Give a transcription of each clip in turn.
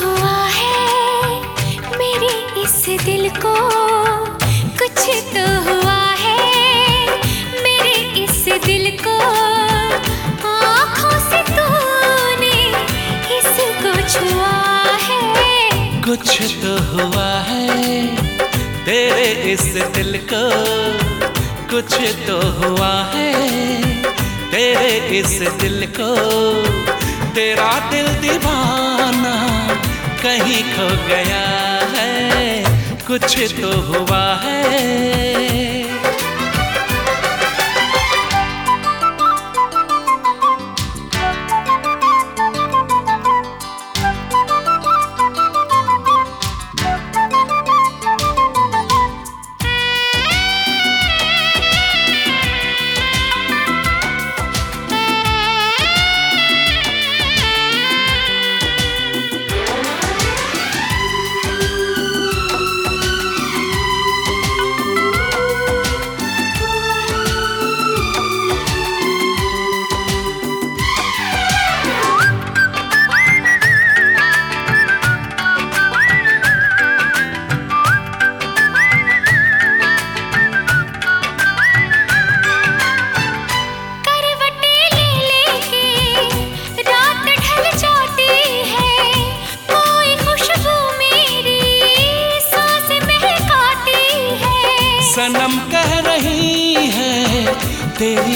हुआ है मेरे इस दिल को। कुछ तो हुआ है मेरे इस दिल को। आँखों से तूने इसको छुआ है। कुछ तो हुआ है तेरे इस दिल को। कुछ तो हुआ है तेरे इस दिल को। तेरा दिल दीवाना कहीं खो गया है कुछ तो हुआ है।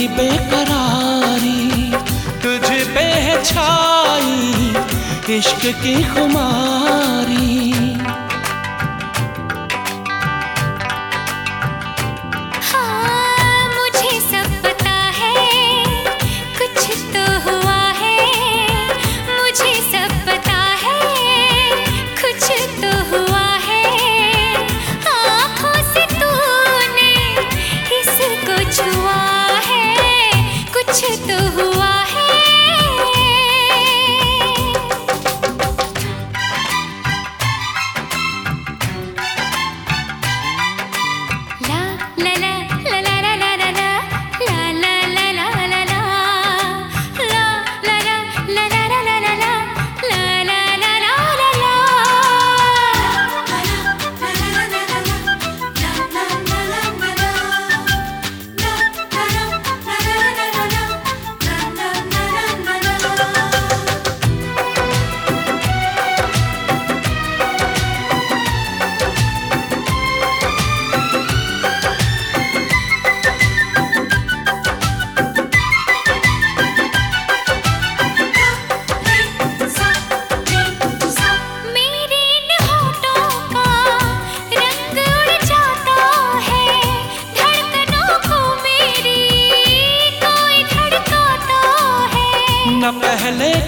तेरी बेकरारी तुझ पे है छाई इश्क की खुमारी। हुआ है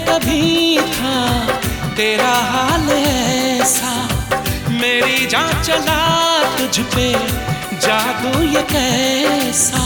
कभी था तेरा हाल ऐसा। मेरी जान चला तुझ पे जादू ये कैसा।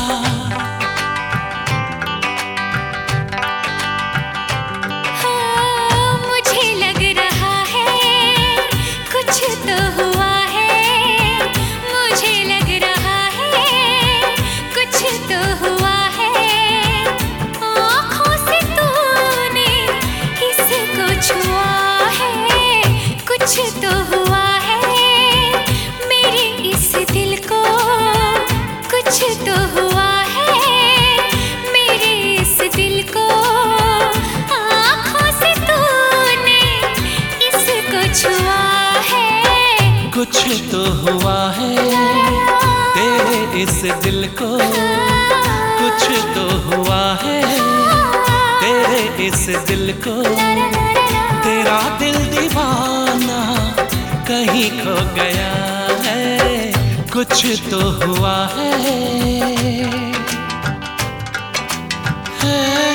तो हुआ है तेरे इस दिल को कुछ तो हुआ है तेरे इस दिल को तेरा दिल दीवाना कहीं खो गया है कुछ तो हुआ है, है।